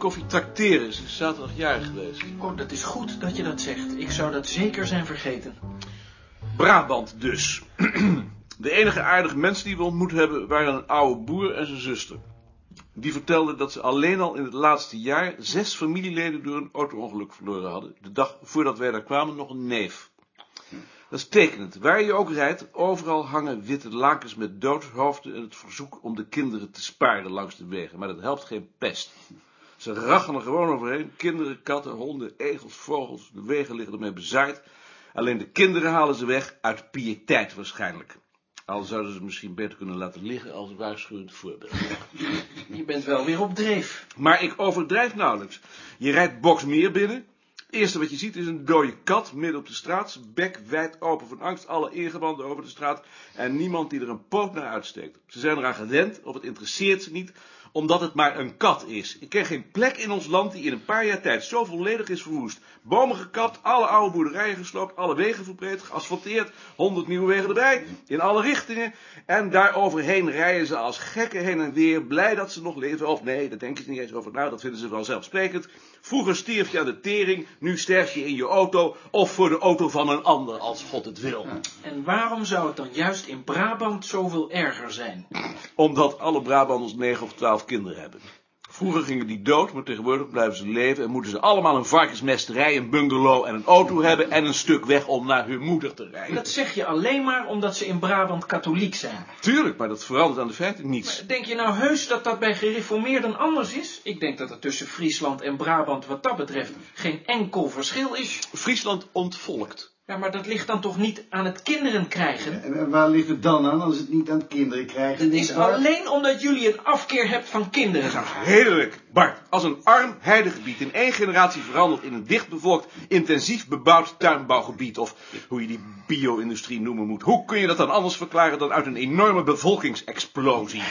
koffie trakteren. Ze is zaterdag jarig geweest. Oh, dat is goed dat je dat zegt. Ik zou dat zeker zijn vergeten. Brabant dus. De enige aardige mensen die we ontmoet hebben waren een oude boer en zijn zuster. Die vertelde dat ze alleen al in het laatste jaar zes familieleden door een auto-ongeluk verloren hadden. De dag voordat wij daar kwamen nog een neef. Dat is tekenend. Waar je ook rijdt, overal hangen witte lakens met doodshoofden en het verzoek om de kinderen te sparen langs de wegen. Maar dat helpt geen pest. Ze rachen er gewoon overheen. Kinderen, katten, honden, egels, vogels. De wegen liggen ermee bezaaid. Alleen de kinderen halen ze weg uit piëteit waarschijnlijk. Al zouden ze misschien beter kunnen laten liggen als waarschuwend voorbeeld. Je bent wel weer op dreef. Maar ik overdrijf nauwelijks. Je rijdt Boksmeer binnen. Het eerste wat je ziet is een dode kat midden op de straat. Zijn bek wijd open van angst. Alle ingewanden over de straat. En niemand die er een poot naar uitsteekt. Ze zijn eraan gewend, of het interesseert ze niet omdat het maar een kat is. Ik ken geen plek in ons land die in een paar jaar tijd zo volledig is verwoest. Bomen gekapt, alle oude boerderijen gesloopt, alle wegen verbreed, geasfalteerd, honderd nieuwe wegen erbij, in alle richtingen. En daaroverheen rijden ze als gekken heen en weer, blij dat ze nog leven. Of nee, daar denken ze niet eens over nou, dat vinden ze wel zelfsprekend. Vroeger stierf je aan de tering, nu sterf je in je auto, of voor de auto van een ander, als God het wil. En waarom zou het dan juist in Brabant zoveel erger zijn? Omdat alle Brabanders negen of twaalf kinderen hebben. Vroeger gingen die dood, maar tegenwoordig blijven ze leven en moeten ze allemaal een varkensmesterij, een bungalow en een auto hebben en een stuk weg om naar hun moeder te rijden. Dat zeg je alleen maar omdat ze in Brabant katholiek zijn. Tuurlijk, maar dat verandert aan de feiten niets. Maar denk je nou heus dat dat bij gereformeerden anders is? Ik denk dat er tussen Friesland en Brabant wat dat betreft geen enkel verschil is. Friesland ontvolkt. Ja, maar dat ligt dan toch niet aan het kinderen krijgen? En waar ligt het dan aan als het niet aan het kinderen krijgen Het is Bart? alleen omdat jullie een afkeer hebt van kinderen. Heerlijk. Bart, als een arm heidegebied in één generatie verandert in een dichtbevolkt, intensief bebouwd tuinbouwgebied, of hoe je die bio-industrie noemen moet, hoe kun je dat dan anders verklaren dan uit een enorme bevolkingsexplosie?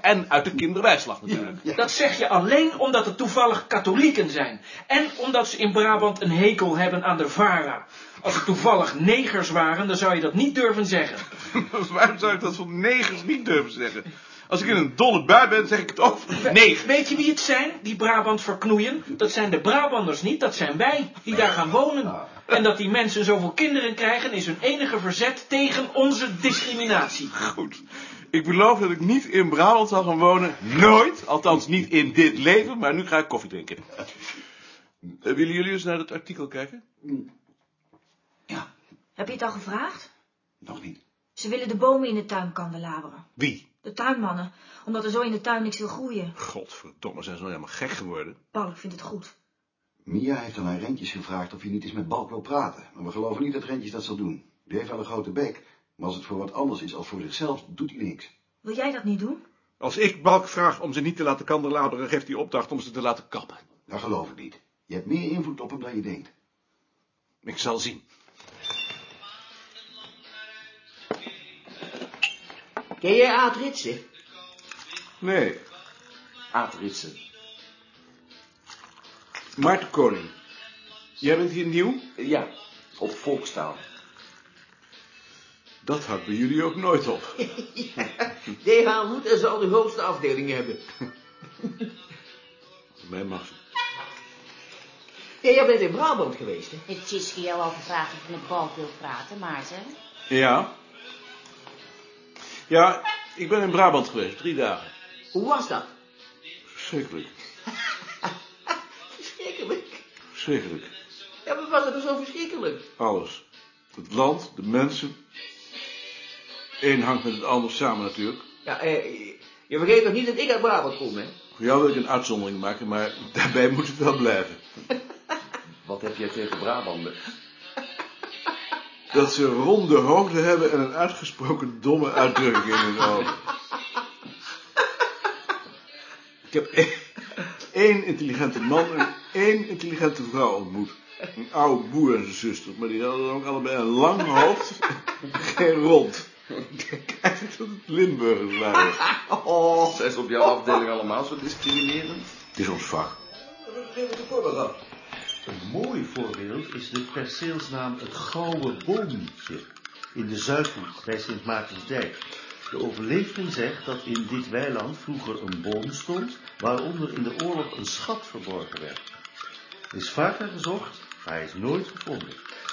En uit de kinderbijslag natuurlijk. Dat zeg je alleen omdat het toevallig katholieken zijn. En omdat ze in Brabant een hekel hebben aan de VARA. Als het toevallig negers waren, dan zou je dat niet durven zeggen. Waarom zou ik dat van negers niet durven zeggen? Als ik in een dolle bui ben, zeg ik het ook van neger. Weet je wie het zijn, die Brabant verknoeien? Dat zijn de Brabanders niet, dat zijn wij, die daar gaan wonen. En dat die mensen zoveel kinderen krijgen, is hun enige verzet tegen onze discriminatie. Goed. Ik beloof dat ik niet in Brabant zal gaan wonen. Nooit. Althans niet in dit leven, maar nu ga ik koffie drinken. Eh, willen jullie eens naar dat artikel kijken? Ja, Heb je het al gevraagd? nog niet. Ze willen de bomen in de tuin kandelaberen. Wie? De tuinmannen, omdat er zo in de tuin niks wil groeien. Godverdomme, zijn ze nou helemaal gek geworden? Paul, ik vind het goed. Mia heeft aan haar Rentjes gevraagd of hij niet eens met Balk wil praten. Maar we geloven niet dat Rentjes dat zal doen. Die heeft wel een grote bek, maar als het voor wat anders is als voor zichzelf, doet hij niks. Wil jij dat niet doen? Als ik Balk vraag om ze niet te laten kandelaberen, geeft hij opdracht om ze te laten kappen. Dat geloof ik niet. Je hebt meer invloed op hem dan je denkt. Ik zal zien. Ken jij Aad Ritsen? Nee, Aad Ritsen. Maarten Koning. Jij bent hier nieuw? Ja, op volkstaal. Dat houdt bij jullie ook nooit op. DH moet en zal de grootste afdeling hebben. Mij mag ze. Ja, jij bent in Brabant geweest, hè? Heeft Tjitske jou al gevraagd of je met Balk wilt praten, Maarten? Ja? Ja, ik ben in Brabant geweest, drie dagen. Hoe was dat? Verschrikkelijk, Verschrikkelijk. verschrikkelijk. Ja, maar was het er zo verschrikkelijk? Alles. Het land, de mensen. Eén hangt met het ander samen natuurlijk. Ja, eh, je vergeet toch niet dat ik uit Brabant kom, hè? Voor jou wil ik een uitzondering maken, maar daarbij moet het wel blijven. Wat heb jij tegen Brabanden? Dat ze ronde hoofden hebben en een uitgesproken domme uitdrukking in hun ogen. Ik heb één, één intelligente man en één intelligente vrouw ontmoet. Een oude boer en zijn zuster, maar die hadden ook allebei een lang hoofd en geen rond. Kijk dat het Limburgers waren. Oh, zijn ze op jouw afdeling allemaal zo discriminerend? Het is ons vak. Een mooi voorbeeld is de perceelsnaam het Gouden Boompje in de Zuidhoek bij Sint Maartensdijk. De overlevering zegt dat in dit weiland vroeger een boom stond, waaronder in de oorlog een schat verborgen werd. Er is vaker gezocht, maar hij is nooit gevonden.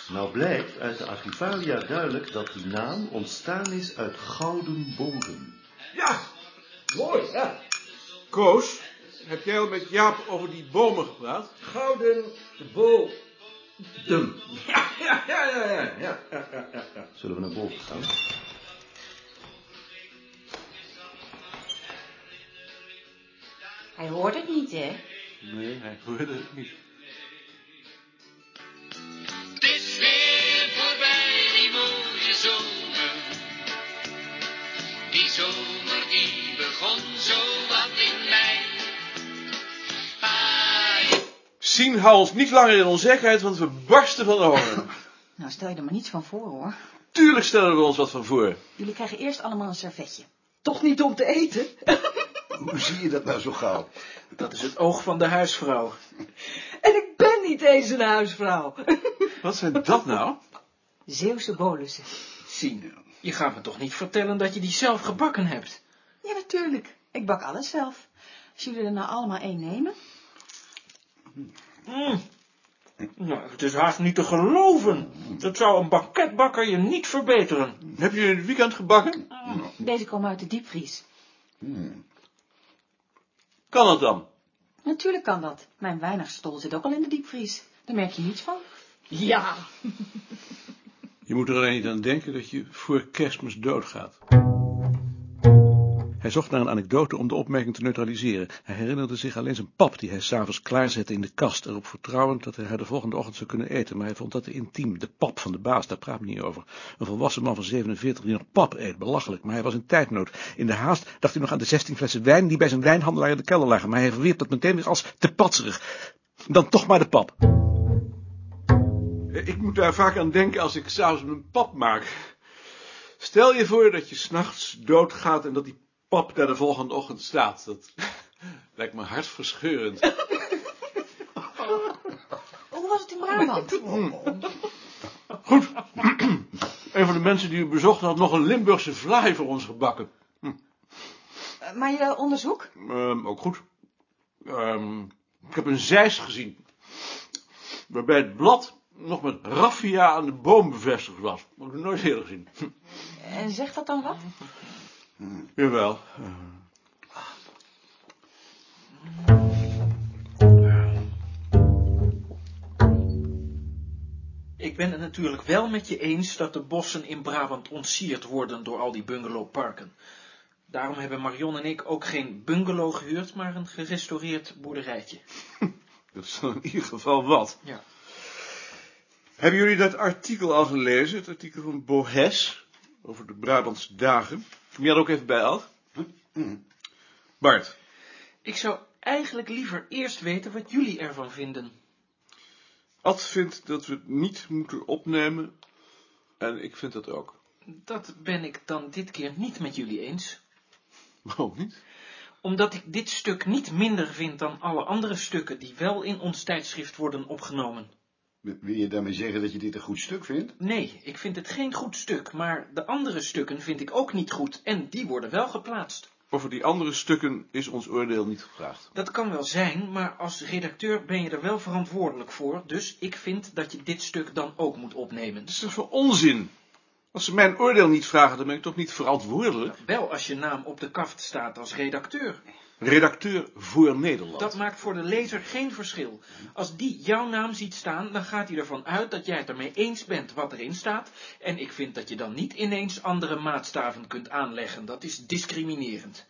Nou blijkt uit de archivalia duidelijk dat die naam ontstaan is uit gouden bodem. Ja, mooi ja. Koos, heb jij al met Jaap over die bomen gepraat? Gouden bodem. Ja, ja, ja, ja, ja, Zullen we naar boven gaan? Hij hoort het niet, hè? Nee, hij hoort het niet. Begon zo wat in mei. Ah, Sien, hou ons niet langer in onzekerheid, want we barsten van de honger. Nou, stel je er maar niets van voor, hoor. Tuurlijk stellen we ons wat van voor. Jullie krijgen eerst allemaal een servetje. Toch niet om te eten? Hoe zie je dat nou zo gauw? Dat is het oog van de huisvrouw. En ik ben niet eens een huisvrouw. Wat zijn dat nou? Zeeuwse bolussen. Zien, je gaat me toch niet vertellen dat je die zelf gebakken hebt? Ja, natuurlijk. Ik bak alles zelf. Als jullie er nou allemaal één nemen. Mm. Nou, het is haast niet te geloven. Dat zou een banketbakker je niet verbeteren. Heb je in het weekend gebakken? Deze komen uit de diepvries. Kan dat dan? Natuurlijk kan dat. Mijn weinigstol zit ook al in de diepvries. Daar merk je niets van. Ja. Je moet er alleen niet aan denken dat je voor kerstmis doodgaat. Hij zocht naar een anekdote om de opmerking te neutraliseren. Hij herinnerde zich alleen zijn pap, die hij s'avonds klaarzette in de kast, erop vertrouwend dat hij haar de volgende ochtend zou kunnen eten, maar hij vond dat te intiem. De pap van de baas, daar praat men niet over. Een volwassen man van 47 die nog pap eet, belachelijk, maar hij was in tijdnood. In de haast dacht hij nog aan de 16 flessen wijn die bij zijn wijnhandelaar in de kelder lagen, maar hij verwierp dat meteen weer als te patserig. Dan toch maar de pap. Ik moet daar vaak aan denken als ik s'avonds mijn pap maak. Stel je voor dat je s'nachts doodgaat en dat die pap daar de volgende ochtend staat. Dat lijkt me hartverscheurend. Hoe was het in Brabant? Goed. Een van de mensen die u bezocht had nog een Limburgse vlaai voor ons gebakken. Eh, Maar je onderzoek? Ehm, ook goed. Ehm, ik heb een zeis gezien. Waarbij het blad nog met raffia aan de boom bevestigd was. Dat heb ik nooit eerder gezien. En zegt dat dan wat? Jawel. Ik ben het natuurlijk wel met je eens dat de bossen in Brabant ontsierd worden door al die bungalowparken. Daarom hebben Marion en ik ook geen bungalow gehuurd, maar een gerestaureerd boerderijtje. Dat is in ieder geval wat. Ja. Hebben jullie dat artikel al gelezen? Het artikel van Bohes over de Brabantse dagen. Kom jij er ook even bij, Alf? Bart, Ik zou eigenlijk liever eerst weten wat jullie ervan vinden. Ad vindt dat we het niet moeten opnemen. En ik vind dat ook. Dat ben ik dan dit keer niet met jullie eens. Waarom niet? Omdat ik dit stuk niet minder vind dan alle andere stukken die wel in ons tijdschrift worden opgenomen. Wil je daarmee zeggen dat je dit een goed stuk vindt? Nee, ik vind het geen goed stuk, maar de andere stukken vind ik ook niet goed en die worden wel geplaatst. Over die andere stukken is ons oordeel niet gevraagd. Dat kan wel zijn, maar als redacteur ben je er wel verantwoordelijk voor, dus ik vind dat je dit stuk dan ook moet opnemen. Dat is toch voor onzin? Als ze mijn oordeel niet vragen, dan ben ik toch niet verantwoordelijk? Wel als je naam op de kaft staat als redacteur. Redacteur voor Nederland. Dat maakt voor de lezer geen verschil. Als die jouw naam ziet staan, dan gaat hij ervan uit dat jij het ermee eens bent wat erin staat. En ik vind dat je dan niet ineens andere maatstaven kunt aanleggen. Dat is discriminerend.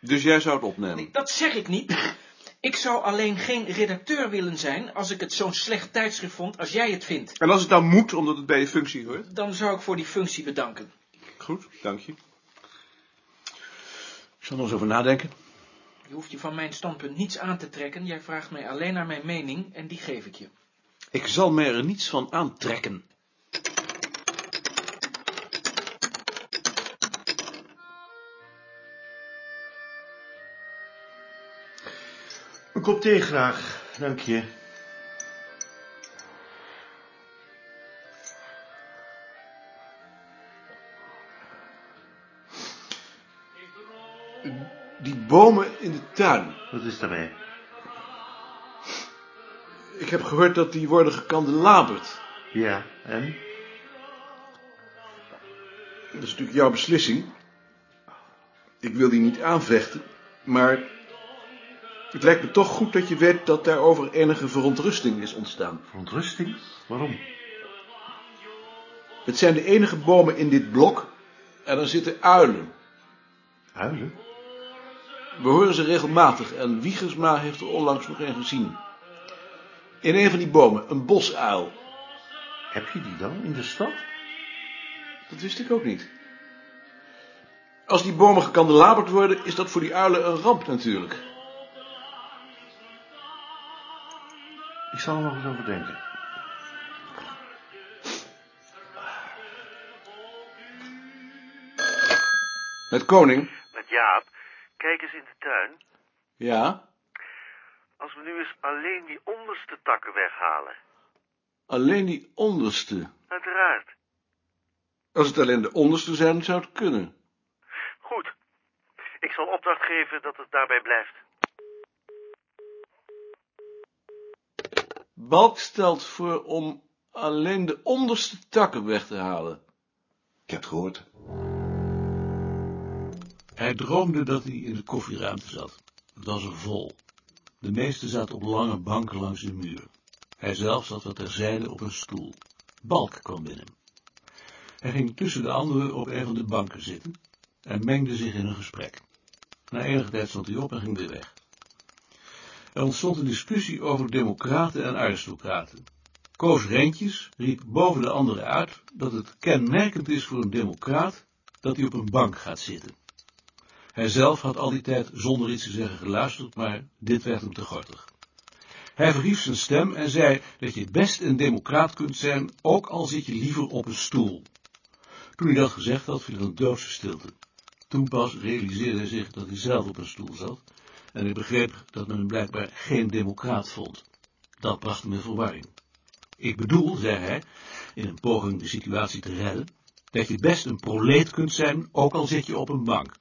Dus jij zou het opnemen? Nee, dat zeg ik niet. Ik zou alleen geen redacteur willen zijn als ik het zo'n slecht tijdschrift vond als jij het vindt. En als het dan moet, omdat het bij je functie hoort? Dan zou ik voor die functie bedanken. Goed, dank je. Ik zal er eens over nadenken. Je hoeft je van mijn standpunt niets aan te trekken. Jij vraagt mij alleen naar mijn mening en die geef ik je. Ik zal mij er niets van aantrekken. Een kop thee graag, dank je. Die bomen in de tuin. Wat is daarmee? Ik heb gehoord dat die worden gekandelaberd. Ja, en? Dat is natuurlijk jouw beslissing. Ik wil die niet aanvechten, maar het lijkt me toch goed dat je weet dat daarover enige verontrusting is ontstaan. Verontrusting? Waarom? Het zijn de enige bomen in dit blok en er zitten uilen. Uilen? We horen ze regelmatig en Wiegersma heeft er onlangs nog een gezien. In een van die bomen, een bosuil. Heb je die dan in de stad? Dat wist ik ook niet. Als die bomen gekandelaberd worden, is dat voor die uilen een ramp natuurlijk. Ik zal er nog eens over denken. Met koning? Met Jaap. Kijk eens in de tuin. Ja. Als we nu eens alleen die onderste takken weghalen. Alleen die onderste. Uiteraard. Als het alleen de onderste zijn, zou het kunnen. Goed. Ik zal opdracht geven dat het daarbij blijft. Balk stelt voor om alleen de onderste takken weg te halen. Ik heb het gehoord. Hij droomde dat hij in de koffieruimte zat. Het was er vol. De meesten zaten op lange banken langs de muur. Hij zelf zat wat terzijde op een stoel. Balk kwam binnen. Hij ging tussen de anderen op een van de banken zitten en mengde zich in een gesprek. Na enige tijd stond hij op en ging weer weg. Er ontstond een discussie over democraten en aristocraten. Koos Rentjes riep boven de anderen uit dat het kenmerkend is voor een democraat dat hij op een bank gaat zitten. Hij zelf had al die tijd zonder iets te zeggen geluisterd, maar dit werd hem te gortig. Hij verhief zijn stem en zei dat je best een democraat kunt zijn, ook al zit je liever op een stoel. Toen hij dat gezegd had, viel er een doodse stilte. Toen pas realiseerde hij zich dat hij zelf op een stoel zat, en hij begreep dat men hem blijkbaar geen democraat vond. Dat bracht hem in verwarring. Ik bedoel, zei hij, in een poging de situatie te redden, dat je best een proleet kunt zijn, ook al zit je op een bank.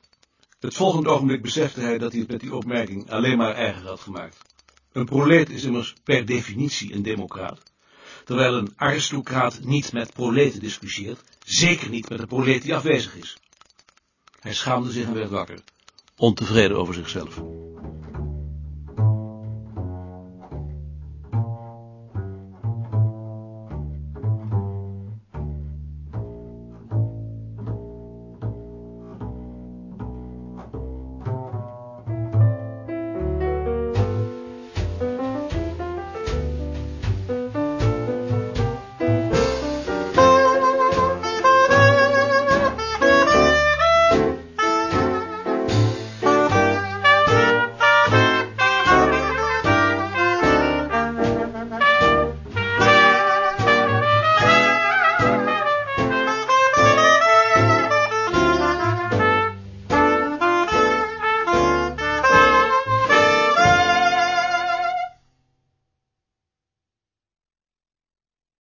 Het volgende ogenblik besefte hij dat hij het met die opmerking alleen maar erger had gemaakt. Een proleet is immers per definitie een democraat, terwijl een aristocraat niet met proleten discussieert, zeker niet met een proleet die afwezig is. Hij schaamde zich en werd wakker, ontevreden over zichzelf.